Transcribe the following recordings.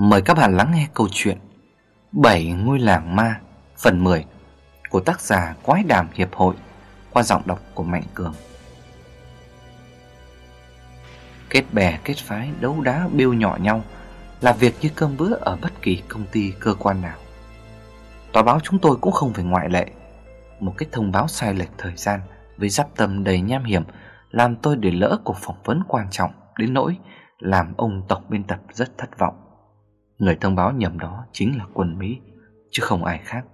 Mời các bạn lắng nghe câu chuyện Bảy ngôi làng ma, phần 10 của tác giả Quái Đàm Hiệp hội, qua giọng đọc của Mạnh Cường. Kết bè, kết phái, đấu đá biêu nhỏ nhau, là việc như cơm bữa ở bất kỳ công ty, cơ quan nào. Tòa báo chúng tôi cũng không phải ngoại lệ. Một cái thông báo sai lệch thời gian với giáp tâm đầy nham hiểm làm tôi để lỡ cuộc phỏng vấn quan trọng đến nỗi làm ông tổng biên tập rất thất vọng. Người thông báo nhầm đó chính là quân Mỹ, chứ không ai khác.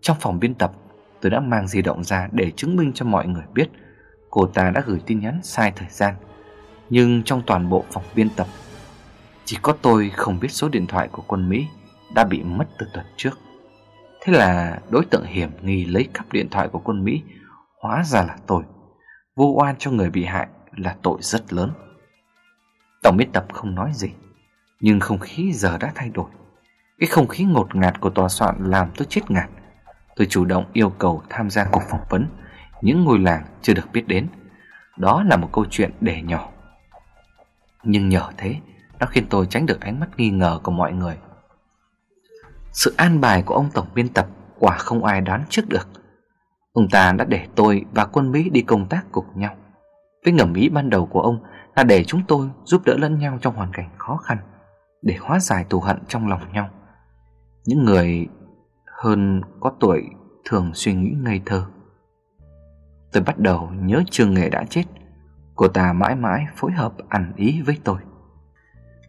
Trong phòng biên tập, tôi đã mang di động ra để chứng minh cho mọi người biết cô ta đã gửi tin nhắn sai thời gian. Nhưng trong toàn bộ phòng biên tập, chỉ có tôi không biết số điện thoại của quân Mỹ đã bị mất từ tuần trước. Thế là đối tượng hiểm nghi lấy cắp điện thoại của quân Mỹ hóa ra là tôi. Vô oan cho người bị hại là tội rất lớn. Tổng biên tập không nói gì nhưng không khí giờ đã thay đổi. Cái không khí ngột ngạt của tòa soạn làm tôi chết ngạt. Tôi chủ động yêu cầu tham gia cuộc phỏng vấn. Những ngôi làng chưa được biết đến. Đó là một câu chuyện để nhỏ. Nhưng nhờ thế, Nó khiến tôi tránh được ánh mắt nghi ngờ của mọi người. Sự an bài của ông tổng biên tập Quả không ai đoán trước được. Ông ta đã để tôi và quân Mỹ đi công tác cùng nhau. Với ngầm ý ban đầu của ông là để chúng tôi giúp đỡ lẫn nhau trong hoàn cảnh khó khăn để hóa giải thù hận trong lòng nhau. Những người hơn có tuổi thường suy nghĩ ngây thơ. Tôi bắt đầu nhớ trường Nghệ đã chết. Cô ta mãi mãi phối hợp ăn ý với tôi.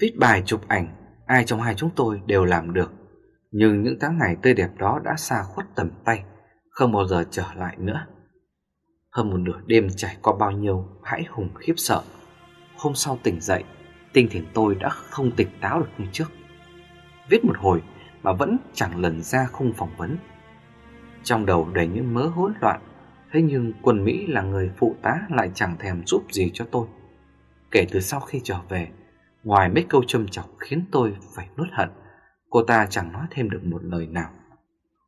Viết bài chụp ảnh, ai trong hai chúng tôi đều làm được. Nhưng những tháng ngày tươi đẹp đó đã xa khuất tầm tay, không bao giờ trở lại nữa. Hơn một nửa đêm trải qua bao nhiêu hãi hùng khiếp sợ Hôm sau tỉnh dậy Tinh thần tôi đã không tỉnh táo được như trước. Viết một hồi Mà vẫn chẳng lần ra khung phỏng vấn. Trong đầu đầy những mớ hỗn loạn, Thế nhưng quân Mỹ là người phụ tá Lại chẳng thèm giúp gì cho tôi. Kể từ sau khi trở về, Ngoài mấy câu châm chọc khiến tôi phải nuốt hận, Cô ta chẳng nói thêm được một lời nào.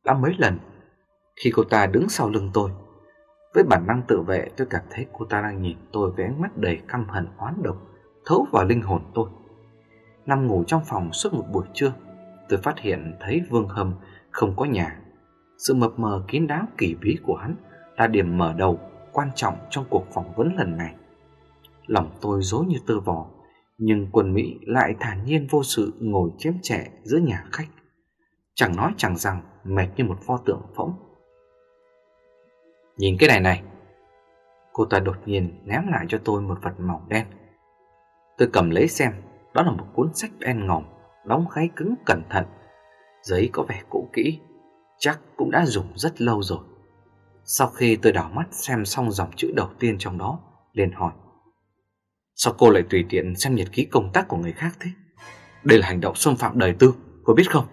Đã mấy lần, Khi cô ta đứng sau lưng tôi, với bản năng tự vệ, tôi cảm thấy cô ta đang nhìn tôi với ánh mắt đầy căm hận oán độc. Thấu vào linh hồn tôi. Nằm ngủ trong phòng suốt một buổi trưa, Tôi phát hiện thấy Vương Hâm không có nhà. Sự mập mờ kín đáo kỳ bí của hắn Là điểm mở đầu quan trọng trong cuộc phỏng vấn lần này. Lòng tôi dối như tơ vò, Nhưng quân Mỹ lại thản nhiên vô sự ngồi chém trẻ giữa nhà khách. Chẳng nói chẳng rằng, mệt như một pho tượng phỗng. Nhìn cái này này. Cô ta đột nhiên ném lại cho tôi một vật màu đen. Tôi cầm lấy xem, Đó là một cuốn sách đen ngòm, Đóng gáy cứng cẩn thận Giấy có vẻ cũ kỹ, Chắc cũng đã dùng rất lâu rồi Sau khi tôi đảo mắt xem xong dòng chữ đầu tiên trong đó, liền hỏi, Sao cô lại tùy tiện xem nhật ký công tác của người khác thế Đây là hành động xâm phạm đời tư, Cô biết không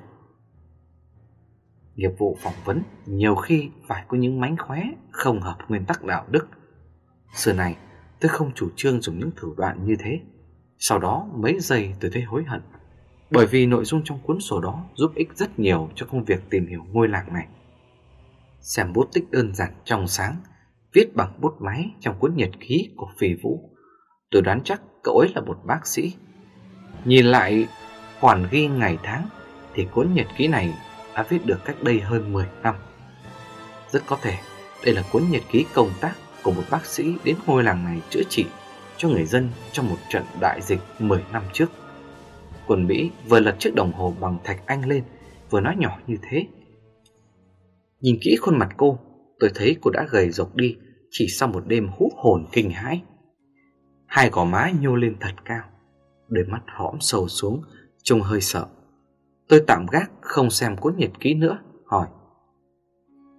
Nghiệp vụ phỏng vấn nhiều khi phải có những mánh khóe không hợp nguyên tắc đạo đức. Xưa này, tôi không chủ trương dùng những thủ đoạn như thế. Sau đó mấy giây tôi thấy hối hận. Bởi vì nội dung trong cuốn sổ đó giúp ích rất nhiều cho công việc tìm hiểu ngôi làng này. Xem bút tích đơn giản trong sáng, viết bằng bút máy trong cuốn nhật ký của Phi Vũ. Tôi đoán chắc cậu ấy là một bác sĩ. Nhìn lại khoản ghi ngày tháng thì cuốn nhật ký này đã viết được cách đây hơn 10 năm. Rất có thể đây là cuốn nhật ký công tác của một bác sĩ đến ngôi làng này chữa trị cho người dân trong một trận đại dịch 10 năm trước. Quân Mỹ vừa lật chiếc đồng hồ bằng thạch anh lên, vừa nói nhỏ như thế. Nhìn kỹ khuôn mặt cô, tôi thấy cô đã gầy rộc đi chỉ sau một đêm hút hồn kinh hãi. Hai gò má nhô lên thật cao, đôi mắt hõm sâu xuống, trông hơi sợ. Tôi tạm gác không xem cuốn nhật ký nữa Hỏi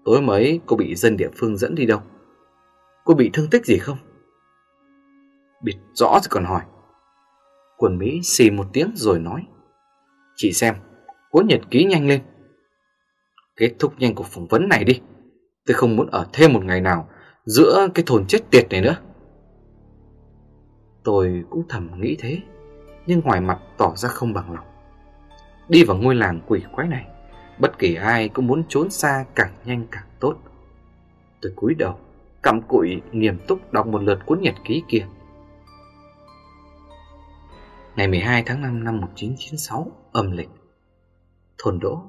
Tối mấy cô bị dân địa phương dẫn đi đâu Cô bị thương tích gì không Biết rõ thì còn hỏi. Quần Mỹ xì một tiếng rồi nói. Chị xem Cuốn nhật ký nhanh lên. Kết thúc nhanh cuộc phỏng vấn này đi. Tôi không muốn ở thêm một ngày nào Giữa cái thồn chết tiệt này nữa. Tôi cũng thầm nghĩ thế, Nhưng ngoài mặt tỏ ra không bằng lòng. Đi vào ngôi làng quỷ quái này, Bất kỳ ai cũng muốn trốn xa càng nhanh càng tốt. Tôi cúi đầu Cầm cụi, nghiêm túc đọc một lượt cuốn nhật ký kia. Ngày 12 tháng 5 năm 1996 âm lịch. Thôn Đỗ,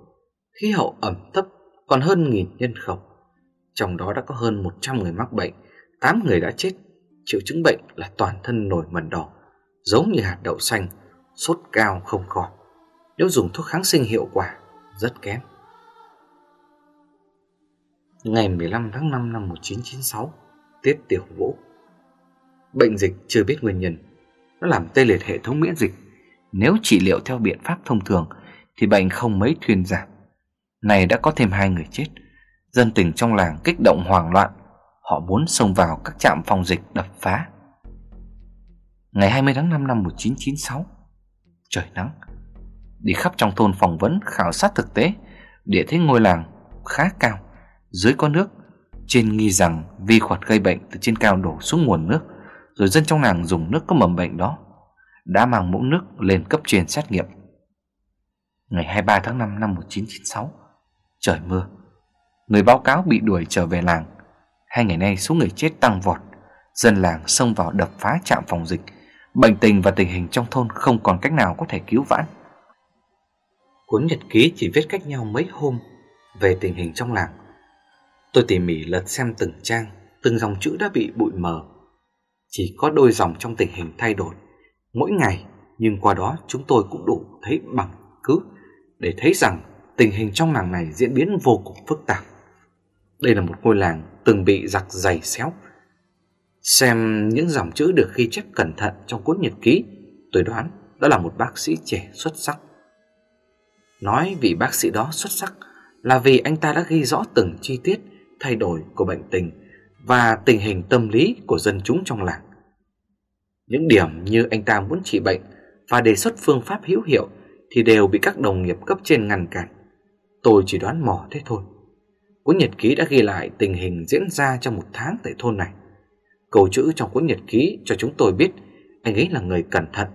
Khí hậu ẩm thấp, còn hơn nghìn nhân khẩu. Trong đó đã có hơn 100 người mắc bệnh 8 người đã chết. Triệu chứng bệnh là toàn thân nổi mẩn đỏ, Giống như hạt đậu xanh, Sốt cao không khỏi. Nếu dùng thuốc kháng sinh hiệu quả, Rất kém. Ngày 15 tháng 5 năm 1996 tết tiểu vũ. Bệnh dịch chưa biết nguyên nhân. Nó làm tê liệt hệ thống miễn dịch. Nếu trị liệu theo biện pháp thông thường, Thì bệnh không mấy thuyên giảm. Này đã có thêm hai người chết. Dân tình trong làng kích động hoảng loạn. Họ muốn xông vào các trạm phòng dịch đập phá. Ngày 20 tháng 5 năm 1996 Trời nắng. Đi khắp trong thôn phỏng vấn, khảo sát thực tế, Địa thế ngôi làng khá cao. Dưới có nước, Trên nghi rằng vi khuẩn gây bệnh từ trên cao đổ xuống nguồn nước. Rồi dân trong làng dùng nước có mầm bệnh đó, Đã mang mẫu nước lên cấp trên xét nghiệm. Ngày 23 tháng 5 năm 1996 Trời mưa. Người báo cáo bị đuổi trở về làng. Hai ngày nay số người chết tăng vọt. Dân làng xông vào đập phá trạm phòng dịch. Bệnh tình và tình hình trong thôn không còn cách nào có thể cứu vãn. Cuốn nhật ký chỉ viết cách nhau mấy hôm Về tình hình trong làng. Tôi tỉ mỉ lật xem từng trang, Từng dòng chữ đã bị bụi mờ. Chỉ có đôi dòng trong tình hình thay đổi. Mỗi ngày Nhưng qua đó chúng tôi cũng đủ thấy bằng cứ Để thấy rằng tình hình trong làng này diễn biến vô cùng phức tạp. Đây là một ngôi làng từng bị giặc dày xéo. Xem những dòng chữ được ghi chép cẩn thận trong cuốn nhật ký, tôi đoán đó là một bác sĩ trẻ xuất sắc. Nói vì bác sĩ đó xuất sắc là vì anh ta đã ghi rõ từng chi tiết thay đổi của bệnh tình và tình hình tâm lý của dân chúng trong làng. Những điểm như anh ta muốn trị bệnh và đề xuất phương pháp hữu hiệu thì đều bị các đồng nghiệp cấp trên ngăn cản. Tôi chỉ đoán mò thế thôi. Cuốn nhật ký đã ghi lại tình hình diễn ra trong một tháng tại thôn này. Câu chữ trong cuốn nhật ký cho chúng tôi biết anh ấy là người cẩn thận.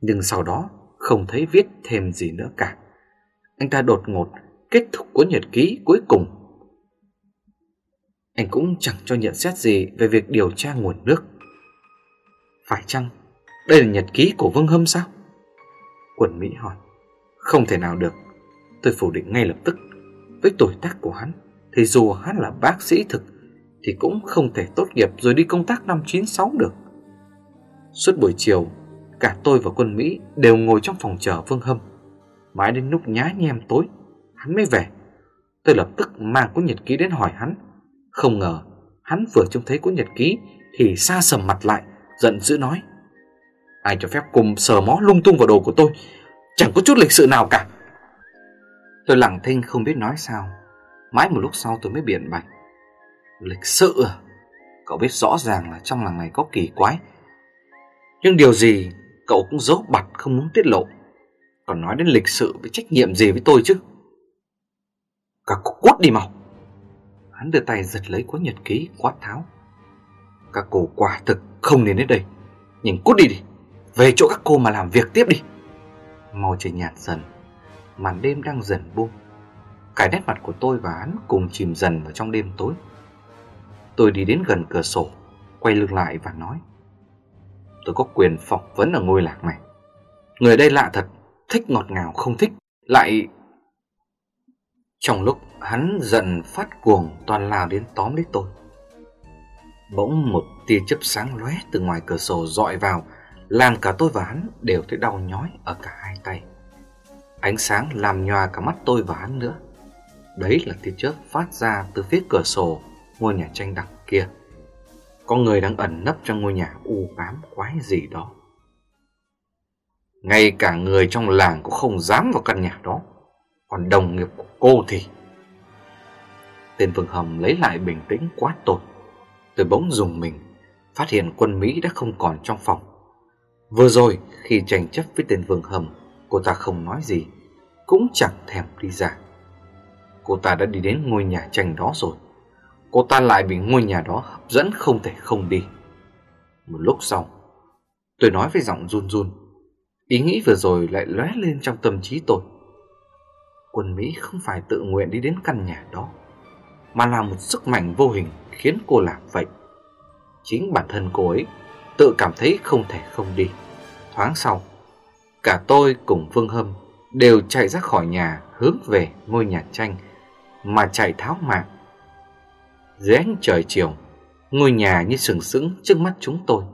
Nhưng sau đó không thấy viết thêm gì nữa cả. Anh ta đột ngột kết thúc cuốn nhật ký cuối cùng. Anh cũng chẳng cho nhận xét gì về việc điều tra nguồn nước. Phải chăng đây là nhật ký của Vương Hâm sao? Quần Mỹ hỏi. Không thể nào được. Tôi phủ định ngay lập tức. Với tuổi tác của hắn, thì dù hắn là bác sĩ thực thì cũng không thể tốt nghiệp rồi đi công tác năm 96 được. Suốt buổi chiều, cả tôi và quân Mỹ đều ngồi trong phòng chờ Vương Hâm. Mãi đến lúc nhá nhem tối, hắn mới về. Tôi lập tức mang cuốn nhật ký đến hỏi hắn. Không ngờ, hắn vừa trông thấy cuốn nhật ký thì xa sầm mặt lại, giận dữ nói. Ai cho phép cùng sờ mó lung tung vào đồ của tôi, chẳng có chút lịch sự nào cả. Tôi lặng thinh không biết nói sao. Mãi một lúc sau tôi mới biện bạch. Lịch sự à? Cậu biết rõ ràng là trong làng này có kỳ quái Nhưng điều gì cậu cũng dốt bặt không muốn tiết lộ Còn nói đến lịch sự với trách nhiệm gì với tôi chứ Cả cút đi mau Hắn đưa tay giật lấy cuốn nhật ký quát tháo. Các cô quả thực không nên đến đây. Nhìn cút đi đi. Về chỗ các cô mà làm việc tiếp đi. Mau trời nhạt dần. Màn đêm đang dần buông. Cái nét mặt của tôi và hắn cùng chìm dần vào trong đêm tối. Tôi đi đến gần cửa sổ, quay lưng lại và nói Tôi có quyền phỏng vấn ở ngôi làng này. Người đây lạ thật, thích ngọt ngào không thích, lại... Trong lúc hắn giận phát cuồng, toàn lao đến tóm lấy tôi Bỗng một tia chớp sáng lóe từ ngoài cửa sổ dọi vào, Làm cả tôi và hắn đều thấy đau nhói ở cả hai tay Ánh sáng làm nhòa cả mắt tôi và hắn nữa Đấy là tia chớp phát ra từ phía cửa sổ ngôi nhà tranh đặc kia. Có người đang ẩn nấp trong ngôi nhà u ám quái gì đó. Ngay cả người trong làng cũng không dám vào căn nhà đó. Còn đồng nghiệp của cô thì... Tên Vương Hầm lấy lại bình tĩnh quá tột. Tôi bỗng dùng mình, phát hiện quân Mỹ đã không còn trong phòng. Vừa rồi, khi tranh chấp với tên Vương Hầm, cô ta không nói gì, cũng chẳng thèm đi ra. Cô ta đã đi đến ngôi nhà tranh đó rồi cô ta lại bị ngôi nhà đó hấp dẫn không thể không đi. Một lúc sau, tôi nói với giọng run run, ý nghĩ vừa rồi lại lóe lên trong tâm trí tôi. Quân Mỹ không phải tự nguyện đi đến căn nhà đó, mà là một sức mạnh vô hình khiến cô làm vậy. Chính bản thân cô ấy tự cảm thấy không thể không đi. Thoáng sau, Cả tôi cùng Vương Hâm đều chạy ra khỏi nhà hướng về ngôi nhà tranh mà chạy tháo mạng. Dưới ánh trời chiều, ngôi nhà như sừng sững trước mắt chúng tôi.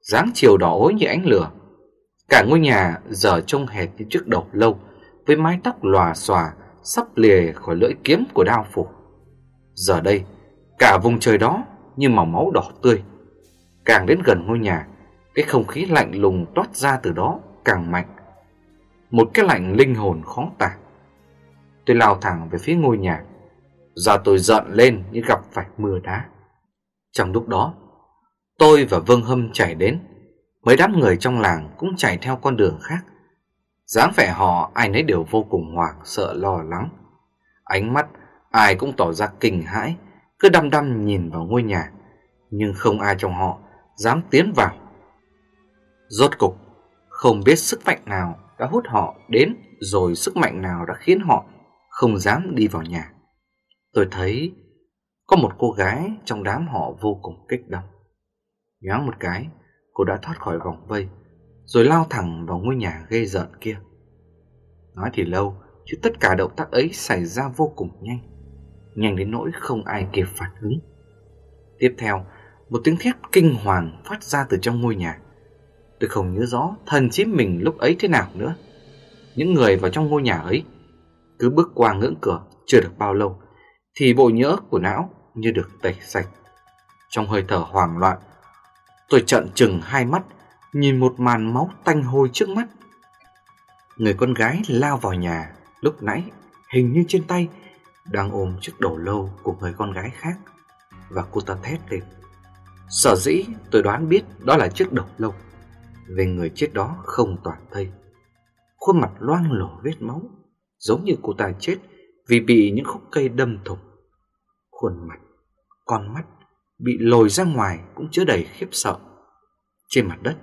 dáng chiều đỏ ối như ánh lửa. Cả ngôi nhà giờ trông hệt như chiếc đầu lâu với mái tóc lòa xòa sắp lìa khỏi lưỡi kiếm của đao phủ. Giờ đây, cả vùng trời đó như màu máu đỏ tươi. Càng đến gần ngôi nhà, cái không khí lạnh lùng toát ra từ đó càng mạnh. Một cái lạnh linh hồn khó tả. Tôi lao thẳng về phía ngôi nhà. Giờ tôi giận lên như gặp phải mưa đá. Trong lúc đó, tôi và Vương Hâm chạy đến. Mấy đám người trong làng cũng chạy theo con đường khác dáng vẻ họ ai nấy đều vô cùng hoảng sợ lo lắng. Ánh mắt ai cũng tỏ ra kinh hãi, cứ đăm đăm nhìn vào ngôi nhà. Nhưng không ai trong họ dám tiến vào. Rốt cục, không biết sức mạnh nào đã hút họ đến rồi sức mạnh nào đã khiến họ không dám đi vào nhà. Tôi thấy có một cô gái trong đám họ vô cùng kích động. Nhoáng một cái, cô đã thoát khỏi vòng vây, rồi lao thẳng vào ngôi nhà ghê rợn kia. Nói thì lâu, chứ tất cả động tác ấy xảy ra vô cùng nhanh, nhanh đến nỗi không ai kịp phản ứng. Tiếp theo, một tiếng thét kinh hoàng phát ra từ trong ngôi nhà. Tôi không nhớ rõ thần chí mình lúc ấy thế nào nữa. Những người vào trong ngôi nhà ấy cứ bước qua ngưỡng cửa chưa được bao lâu thì bộ nhỡ của não như được tẩy sạch. Trong hơi thở hoảng loạn, tôi trợn trừng hai mắt nhìn một màn máu tanh hôi trước mắt. Người con gái lao vào nhà, lúc nãy hình như trên tay đang ôm chiếc đầu lâu của người con gái khác và cô ta thét lên. Sở dĩ tôi đoán biết đó là chiếc đầu lâu Về người chết đó không toàn thây Khuôn mặt loang lổ vết máu, Giống như cô ta chết Vì bị những khúc cây đâm thủng Khuôn mặt, Con mắt Bị lồi ra ngoài cũng chứa đầy khiếp sợ Trên mặt đất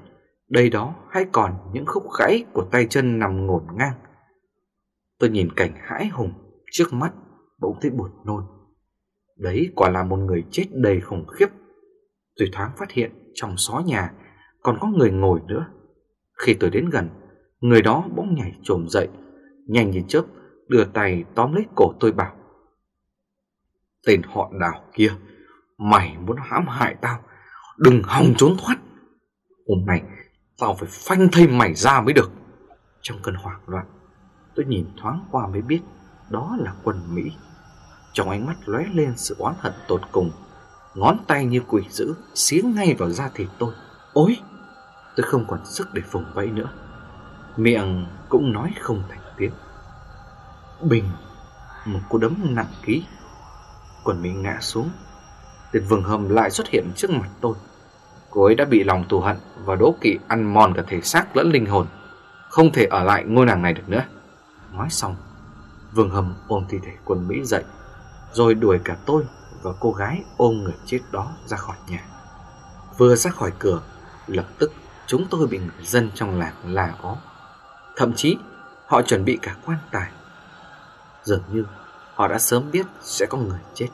đây đó hay còn những khúc gãy Của tay chân nằm ngổn ngang Tôi nhìn cảnh hãi hùng Trước mắt bỗng thấy buồn nôn Đấy quả là một người chết đầy khủng khiếp Tôi thoáng phát hiện trong xó nhà còn có người ngồi nữa. Khi tôi đến gần, người đó bỗng nhảy trồm dậy, nhanh như chớp, đưa tay tóm lấy cổ tôi bảo. Tên họ đào kia, mày muốn hãm hại tao, đừng hòng trốn thoát. Hôm nay, tao phải phanh thây mày ra mới được. Trong cơn hoảng loạn, tôi nhìn thoáng qua mới biết đó là quân Mỹ. Trong ánh mắt lóe lên sự oán hận tột cùng ngón tay như quỷ dữ xiếng ngay vào da thịt tôi. Ôi, tôi không còn sức để vùng vẫy nữa. Miệng cũng nói không thành tiếng. Bình, một cú đấm nặng ký. quần mình ngã xuống. Tên vừng hầm lại xuất hiện trước mặt tôi. Cô ấy đã bị lòng thù hận và đố kỵ ăn mòn cả thể xác lẫn linh hồn. Không thể ở lại ngôi làng này được nữa. Nói xong, Vương Hầm ôm thi thể quân Mỹ dậy, rồi đuổi cả tôi và cô gái ôm người chết đó ra khỏi nhà. Vừa ra khỏi cửa, lập tức chúng tôi bị người dân trong làng là ó. Thậm chí họ chuẩn bị cả quan tài. Dường như họ đã sớm biết sẽ có người chết.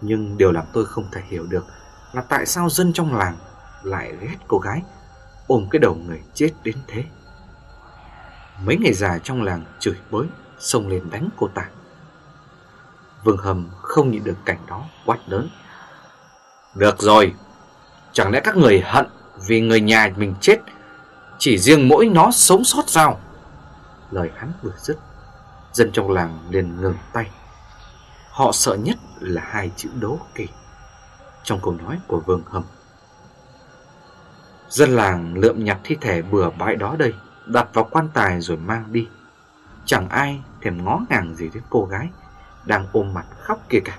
Nhưng điều làm tôi không thể hiểu được là tại sao dân trong làng lại ghét cô gái ôm cái đầu người chết đến thế. Mấy người già trong làng chửi bới, xông lên đánh cô ta. Vương Hầm không nhịn được cảnh đó quát lớn. Được rồi, chẳng lẽ các người hận vì người nhà mình chết, chỉ riêng mỗi nó sống sót sao? Lời hắn vừa dứt, dân trong làng liền ngừng tay. Họ sợ nhất là hai chữ đố kỵ trong câu nói của Vương Hầm. Dân làng lượm nhặt thi thể bừa bãi đó đây, đặt vào quan tài rồi mang đi. Chẳng ai thèm ngó ngàng gì đến cô gái đang ôm mặt khóc kia cả.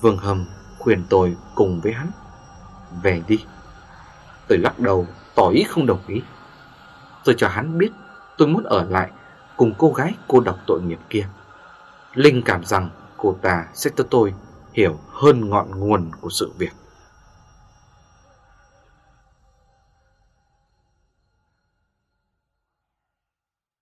Vương Hầm khuyên tôi cùng với hắn. Về đi. Tôi lắc đầu, tỏ ý không đồng ý. Tôi cho hắn biết tôi muốn ở lại cùng cô gái cô độc tội nghiệp kia. Linh cảm rằng cô ta sẽ cho tôi hiểu hơn ngọn nguồn của sự việc.